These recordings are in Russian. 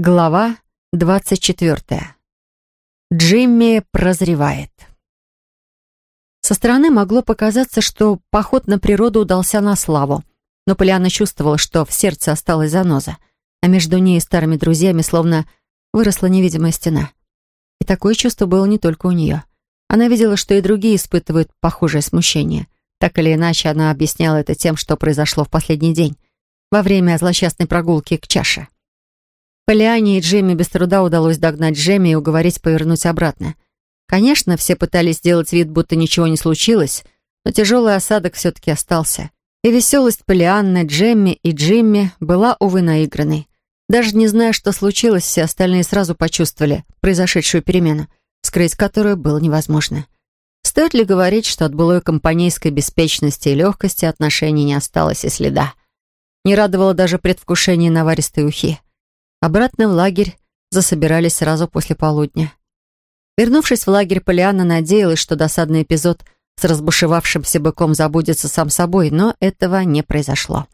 Глава двадцать четвертая. Джимми прозревает. Со стороны могло показаться, что поход на природу удался на славу, но Полиана чувствовала, что в сердце осталась заноза, а между ней и старыми друзьями словно выросла невидимая стена. И такое чувство было не только у нее. Она видела, что и другие испытывают похожее смущение. Так или иначе, она объясняла это тем, что произошло в последний день, во время злосчастной прогулки к чаше. Полиане и Джемми без труда удалось догнать Джемми и уговорить повернуть обратно. Конечно, все пытались сделать вид, будто ничего не случилось, но тяжелый осадок все-таки остался. И веселость Полианны, Джемми и Джимми была, увы, наигранной. Даже не зная, что случилось, все остальные сразу почувствовали произошедшую перемену, скрыть которую было невозможно. Стоит ли говорить, что от былой компанейской беспечности и легкости отношений не осталось и следа? Не радовало даже предвкушение наваристой ухи. Обратно в лагерь засобирались сразу после полудня. Вернувшись в лагерь, Полианна надеялась, что досадный эпизод с разбушевавшимся быком забудется сам собой, но этого не произошло.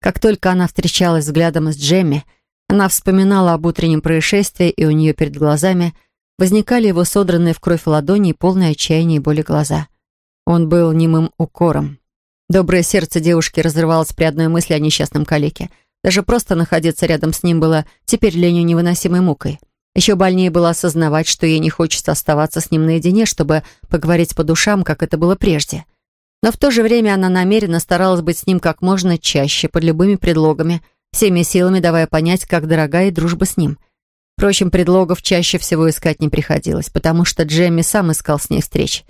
Как только она встречалась взглядом с Джемми, она вспоминала об утреннем происшествии, и у нее перед глазами возникали его содранные в кровь ладони и полные отчаяния и боли глаза. Он был немым укором. Доброе сердце девушки разрывалось при одной мысли о несчастном калеке — даже просто находиться рядом с ним было теперь для нее невыносимой мукой. Еще больнее было осознавать, что ей не хочется оставаться с ним наедине, чтобы поговорить по душам, как это было прежде. Но в то же время она намеренно старалась быть с ним как можно чаще, под любыми предлогами, всеми силами давая понять, как дорогая дружба с ним. Впрочем, предлогов чаще всего искать не приходилось, потому что Джемми сам искал с ней встреч.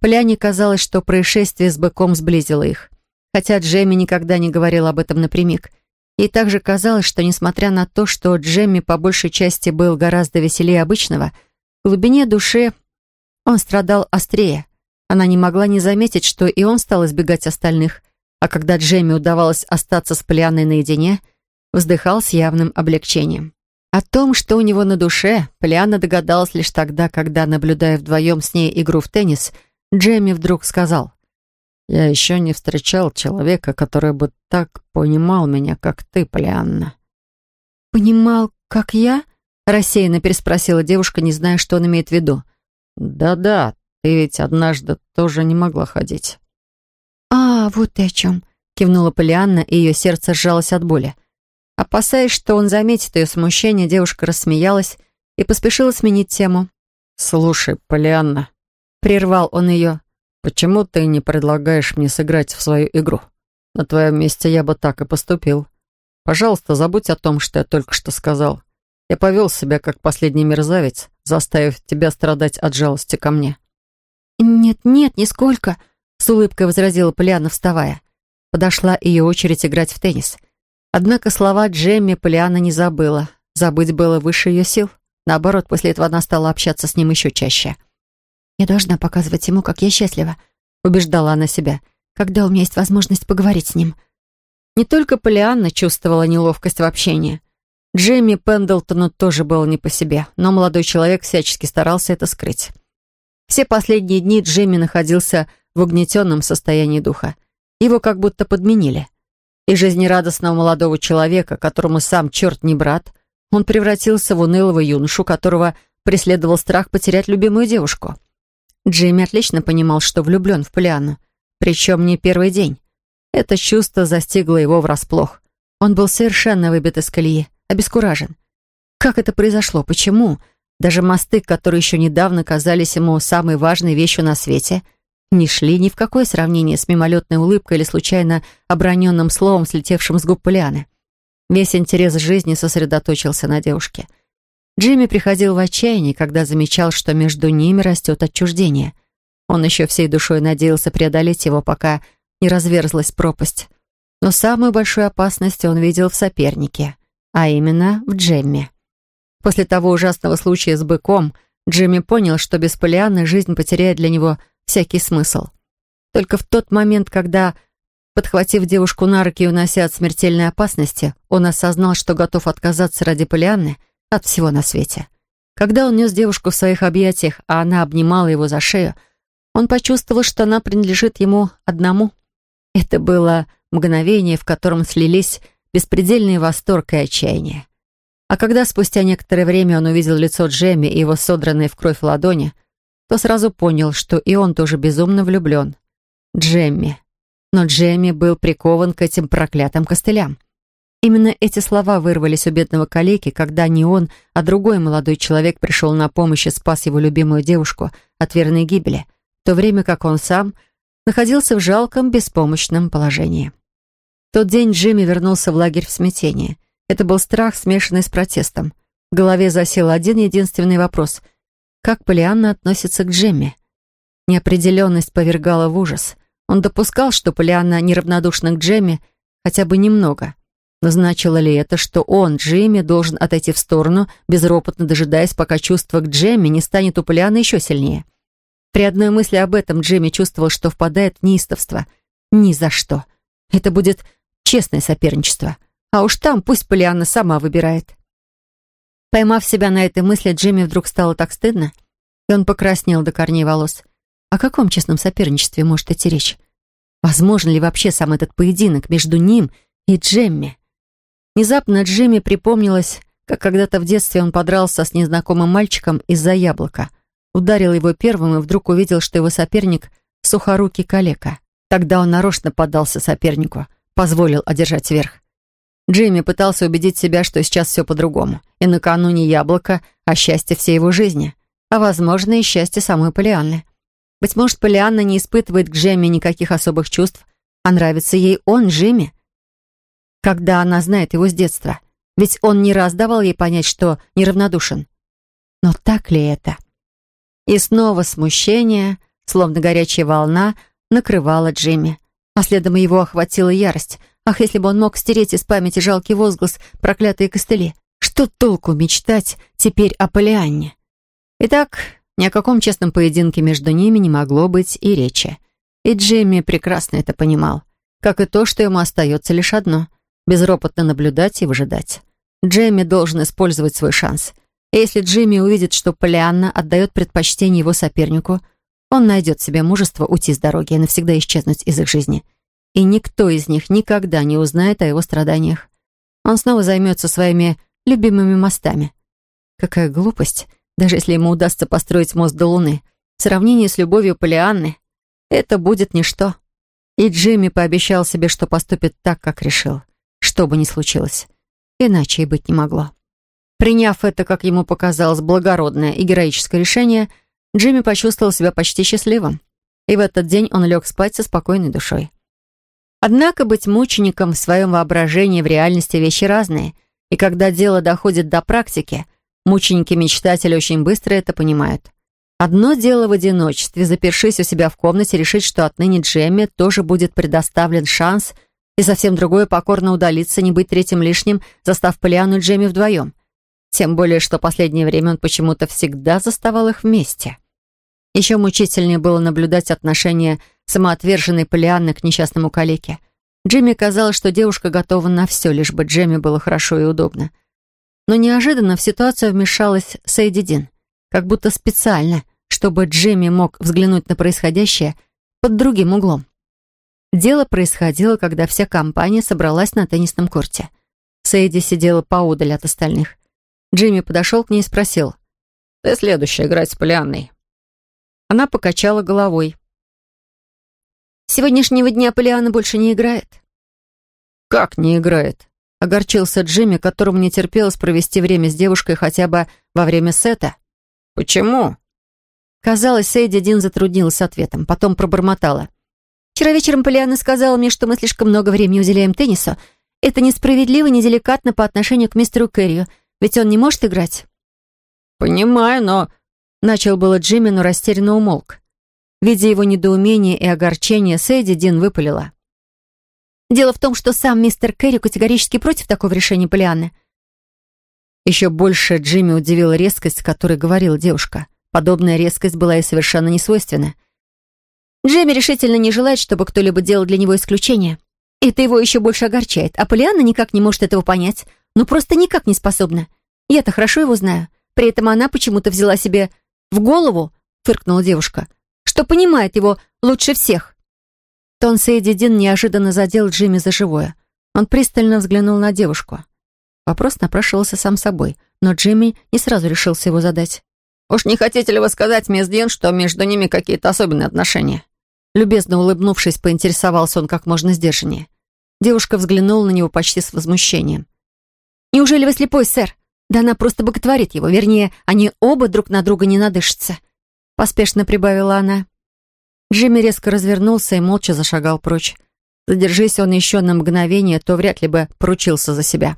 Поляне казалось, что происшествие с быком сблизило их. Хотя Джемми никогда не говорил об этом напрямик – Ей также казалось, что, несмотря на то, что Джемми по большей части был гораздо веселее обычного, в глубине души он страдал острее. Она не могла не заметить, что и он стал избегать остальных, а когда Джемми удавалось остаться с Полианной наедине, вздыхал с явным облегчением. О том, что у него на душе, Полианна догадалась лишь тогда, когда, наблюдая вдвоем с ней игру в теннис, Джемми вдруг сказал я еще не встречал человека, который бы так понимал меня, как ты, Полианна». «Понимал, как я?» — рассеянно переспросила девушка, не зная, что он имеет в виду. «Да-да, ты ведь однажды тоже не могла ходить». «А, вот ты о чем», — кивнула Полианна, и ее сердце сжалось от боли. Опасаясь, что он заметит ее смущение, девушка рассмеялась и поспешила сменить тему. «Слушай, Полианна», — прервал он ее, «Почему ты не предлагаешь мне сыграть в свою игру? На твоем месте я бы так и поступил. Пожалуйста, забудь о том, что я только что сказал. Я повел себя как последний мерзавец, заставив тебя страдать от жалости ко мне». «Нет-нет, нисколько», — с улыбкой возразила Полиана, вставая. Подошла ее очередь играть в теннис. Однако слова Джемми Полиана не забыла. Забыть было выше ее сил. Наоборот, после этого она стала общаться с ним еще чаще. «Я должна показывать ему, как я счастлива», — убеждала она себя, «когда у меня есть возможность поговорить с ним». Не только Полианна чувствовала неловкость в общении. Джейми Пендлтону тоже было не по себе, но молодой человек всячески старался это скрыть. Все последние дни Джейми находился в угнетенном состоянии духа. Его как будто подменили. И жизнерадостного молодого человека, которому сам черт не брат, он превратился в унылого юношу, которого преследовал страх потерять любимую девушку. Джимми отлично понимал, что влюблен в Полианну. Причем не первый день. Это чувство застигло его врасплох. Он был совершенно выбит из колеи, обескуражен. Как это произошло? Почему? Даже мосты, которые еще недавно казались ему самой важной вещью на свете, не шли ни в какое сравнение с мимолетной улыбкой или случайно оброненным словом, слетевшим с губ Полианы. Весь интерес жизни сосредоточился на девушке — Джимми приходил в отчаяние, когда замечал, что между ними растет отчуждение. Он еще всей душой надеялся преодолеть его, пока не разверзлась пропасть. Но самую большую опасность он видел в сопернике, а именно в Джемме. После того ужасного случая с быком Джимми понял, что без Полианны жизнь потеряет для него всякий смысл. Только в тот момент, когда, подхватив девушку на руки и унося от смертельной опасности, он осознал, что готов отказаться ради Полианны — от всего на свете. Когда он нес девушку в своих объятиях, а она обнимала его за шею, он почувствовал, что она принадлежит ему одному. Это было мгновение, в котором слились беспредельный восторг и отчаяние. А когда спустя некоторое время он увидел лицо Джемми и его содранные в кровь ладони, то сразу понял, что и он тоже безумно влюблен. Джемми. Но Джемми был прикован к этим проклятым костылям. Именно эти слова вырвались у бедного калеки, когда не он, а другой молодой человек пришел на помощь и спас его любимую девушку от верной гибели, в то время как он сам находился в жалком, беспомощном положении. В тот день Джимми вернулся в лагерь в смятении. Это был страх, смешанный с протестом. В голове засел один единственный вопрос. Как Полианна относится к Джимми? Неопределенность повергала в ужас. Он допускал, что Полианна неравнодушна к Джемми хотя бы немного. Но значило ли это, что он, Джимми, должен отойти в сторону, безропотно дожидаясь, пока чувство к Джемми не станет у Полианны еще сильнее? При одной мысли об этом Джимми чувствовал, что впадает в неистовство. Ни за что. Это будет честное соперничество. А уж там пусть Полианна сама выбирает. Поймав себя на этой мысли, Джимми вдруг стало так стыдно, и он покраснел до корней волос. О каком честном соперничестве может идти речь? Возможно ли вообще сам этот поединок между ним и Джемми? Внезапно Джимми припомнилось, как когда-то в детстве он подрался с незнакомым мальчиком из-за яблока. Ударил его первым и вдруг увидел, что его соперник — сухорукий калека. Тогда он нарочно поддался сопернику, позволил одержать верх. Джимми пытался убедить себя, что сейчас все по-другому, и накануне яблоко, а счастье всей его жизни, а, возможно, и счастье самой Полианны. Быть может, Полианна не испытывает к Джемме никаких особых чувств, а нравится ей он, Джимми. Когда она знает его с детства. Ведь он не раз давал ей понять, что неравнодушен. Но так ли это? И снова смущение, словно горячая волна, накрывала Джимми. А следом его охватила ярость. Ах, если бы он мог стереть из памяти жалкий возглас «проклятые костыли». Что толку мечтать теперь о Полианне? Итак, ни о каком честном поединке между ними не могло быть и речи. И Джимми прекрасно это понимал. Как и то, что ему остается лишь одно — безропотно наблюдать и выжидать. Джимми должен использовать свой шанс. И если Джимми увидит, что Полианна отдает предпочтение его сопернику, он найдет себе мужество уйти с дороги и навсегда исчезнуть из их жизни. И никто из них никогда не узнает о его страданиях. Он снова займется своими любимыми мостами. Какая глупость даже если ему удастся построить мост до Луны. В сравнении с любовью Полианны это будет ничто. И Джимми пообещал себе, что поступит так, как решил, что бы ни случилось. Иначе и быть не могло. Приняв это, как ему показалось, благородное и героическое решение, Джимми почувствовал себя почти счастливым. И в этот день он лег спать со спокойной душой. Однако быть мучеником в своем воображении в реальности вещи разные, и когда дело доходит до практики, Мученики-мечтатели очень быстро это понимают. Одно дело в одиночестве, запершись у себя в комнате, решить, что отныне Джемме тоже будет предоставлен шанс, и совсем другое покорно удалиться, не быть третьим лишним, застав Полиану и Джемми вдвоем. Тем более, что последнее время он почему-то всегда заставал их вместе. Еще мучительнее было наблюдать отношение самоотверженной Полианны к несчастному калеке. Джимми казалось, что девушка готова на все, лишь бы Джемми было хорошо и удобно. Но неожиданно в ситуацию вмешалась Сейди Дин, как будто специально, чтобы Джимми мог взглянуть на происходящее под другим углом. Дело происходило, когда вся компания собралась на теннисном корте. Сейди сидела поодаль от остальных. Джимми подошел к ней и спросил. «Ты следующая играть с Полианной». Она покачала головой. «С сегодняшнего дня Полиана больше не играет». «Как не играет?» Огорчился Джимми, которому не терпелось провести время с девушкой хотя бы во время сета. «Почему?» Казалось, Сейди Дин затруднилась ответом, потом пробормотала. «Вчера вечером Полиана сказала мне, что мы слишком много времени уделяем теннису. Это несправедливо, неделикатно по отношению к мистеру Кэррию, ведь он не может играть». «Понимаю, но...» Начал было Джимми, но растерянно умолк. Видя его недоумение и огорчение, Сейди Дин выпалила. Дело в том, что сам мистер Кэрри категорически против такого решения Полианны. Еще больше Джимми удивила резкость, с которой говорила девушка. Подобная резкость была ей совершенно не свойственна. Джимми решительно не желает, чтобы кто-либо делал для него исключение. Это его еще больше огорчает, а Полианна никак не может этого понять. Ну, просто никак не способна. Я-то хорошо его знаю. При этом она почему-то взяла себе в голову, фыркнула девушка, что понимает его лучше всех. Тон Сейди Дин неожиданно задел Джимми за живое. Он пристально взглянул на девушку. Вопрос напрашивался сам собой, но Джимми не сразу решился его задать. «Уж не хотите ли вы сказать, мисс Дин, что между ними какие-то особенные отношения?» Любезно улыбнувшись, поинтересовался он как можно сдержаннее. Девушка взглянула на него почти с возмущением. «Неужели вы слепой, сэр? Да она просто боготворит его. Вернее, они оба друг на друга не надышатся». Поспешно прибавила она. Джимми резко развернулся и молча зашагал прочь. Задержись он еще на мгновение, то вряд ли бы поручился за себя.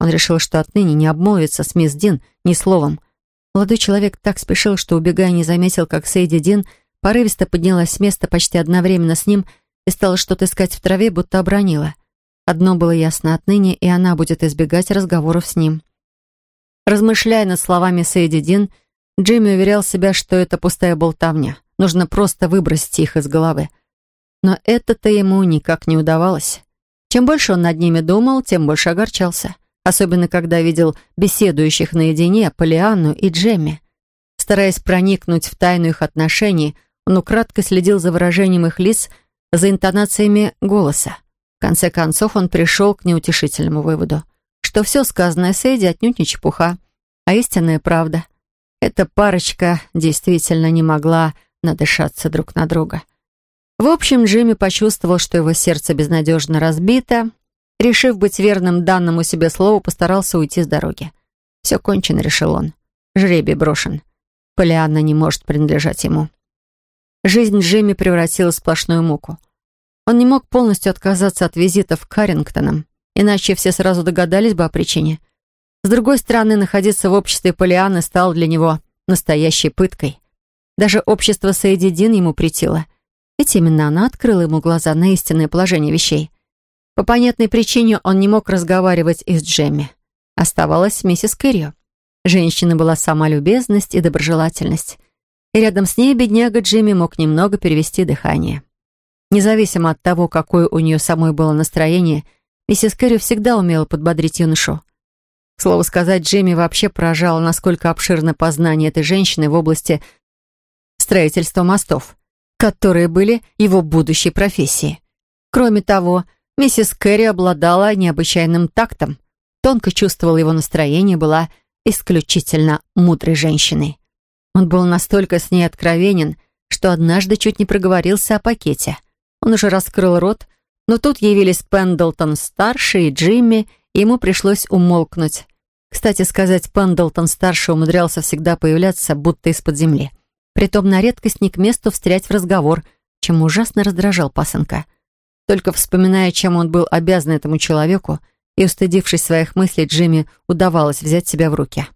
Он решил, что отныне не обмолвится с мисс Дин ни словом. Молодой человек так спешил, что, убегая, не заметил, как Сейди Дин порывисто поднялась с места почти одновременно с ним и стала что-то искать в траве, будто обронила. Одно было ясно отныне, и она будет избегать разговоров с ним. Размышляя над словами Сейди Дин, Джимми уверял себя, что это пустая болтовня. Нужно просто выбросить их из головы. Но это-то ему никак не удавалось. Чем больше он над ними думал, тем больше огорчался. Особенно, когда видел беседующих наедине Полианну и Джемми. Стараясь проникнуть в тайну их отношений, он украдкой следил за выражением их лиц, за интонациями голоса. В конце концов, он пришел к неутешительному выводу, что все сказанное Сэйди отнюдь не чепуха, а истинная правда. Эта парочка действительно не могла надышаться друг на друга. В общем, Джимми почувствовал, что его сердце безнадежно разбито. Решив быть верным данному себе слову, постарался уйти с дороги. Все кончено, решил он. Жребий брошен. Полианна не может принадлежать ему. Жизнь Джимми превратилась в сплошную муку. Он не мог полностью отказаться от визитов к Каррингтонам, иначе все сразу догадались бы о причине. С другой стороны, находиться в обществе Полианны стало для него настоящей пыткой. Даже общество Сейди Дин ему притило. Ведь именно она открыла ему глаза на истинное положение вещей. По понятной причине он не мог разговаривать и с Джемми. Оставалась миссис Кэррио. Женщина была сама любезность и доброжелательность. И рядом с ней бедняга Джимми мог немного перевести дыхание. Независимо от того, какое у нее самой было настроение, миссис Кэрри всегда умела подбодрить юношу. К слову сказать, Джимми вообще поражало, насколько обширно познание этой женщины в области строительства мостов которые были его будущей профессией. Кроме того, миссис Кэрри обладала необычайным тактом, тонко чувствовала его настроение, была исключительно мудрой женщиной. Он был настолько с ней откровенен, что однажды чуть не проговорился о пакете. Он уже раскрыл рот, но тут явились Пендлтон-старший и Джимми, и ему пришлось умолкнуть. Кстати сказать, Пендлтон-старший умудрялся всегда появляться, будто из-под земли. Притом на редкость не к месту встрять в разговор, чем ужасно раздражал пасынка. Только вспоминая, чем он был обязан этому человеку, и устыдившись своих мыслей, Джимми удавалось взять себя в руки.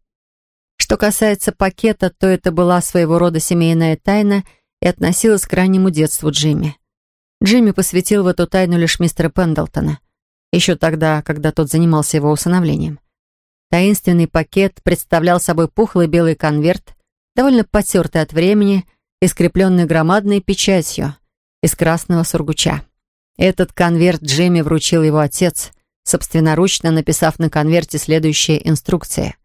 Что касается пакета, то это была своего рода семейная тайна и относилась к раннему детству Джимми. Джимми посвятил в эту тайну лишь мистера Пендлтона, еще тогда, когда тот занимался его усыновлением. Таинственный пакет представлял собой пухлый белый конверт, довольно потертый от времени и скрепленный громадной печатью из красного сургуча. Этот конверт Джимми вручил его отец, собственноручно написав на конверте следующие инструкции.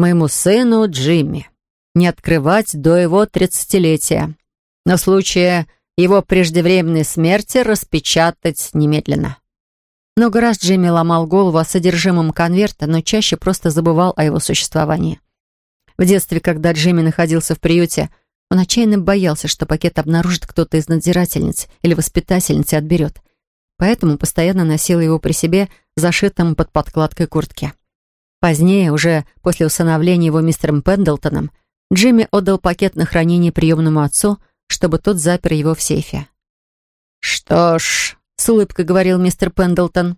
«Моему сыну Джимми. Не открывать до его тридцатилетия. На случай его преждевременной смерти распечатать немедленно». Много раз Джимми ломал голову о содержимом конверта, но чаще просто забывал о его существовании. В детстве, когда Джимми находился в приюте, он отчаянно боялся, что пакет обнаружит кто-то из надзирательниц или воспитательниц и отберет. Поэтому постоянно носил его при себе, зашитым под подкладкой куртки. Позднее, уже после усыновления его мистером Пендлтоном, Джимми отдал пакет на хранение приемному отцу, чтобы тот запер его в сейфе. «Что ж», — с улыбкой говорил мистер Пендлтон,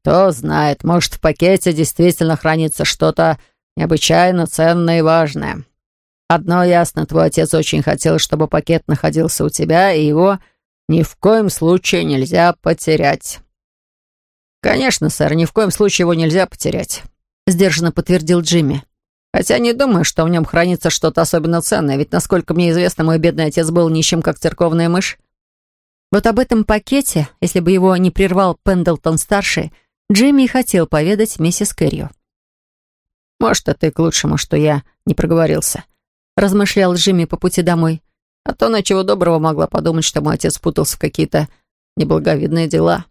«кто знает, может, в пакете действительно хранится что-то необычайно ценное и важное. Одно ясно, твой отец очень хотел, чтобы пакет находился у тебя, и его ни в коем случае нельзя потерять». «Конечно, сэр, ни в коем случае его нельзя потерять», — сдержанно подтвердил Джимми. «Хотя не думаю, что в нем хранится что-то особенно ценное, ведь, насколько мне известно, мой бедный отец был нищим, как церковная мышь». Вот об этом пакете, если бы его не прервал Пендлтон-старший, Джимми и хотел поведать миссис Кэррио. «Может, это и к лучшему, что я не проговорился», — размышлял Джимми по пути домой. «А то на чего доброго могла подумать, что мой отец путался в какие-то неблаговидные дела».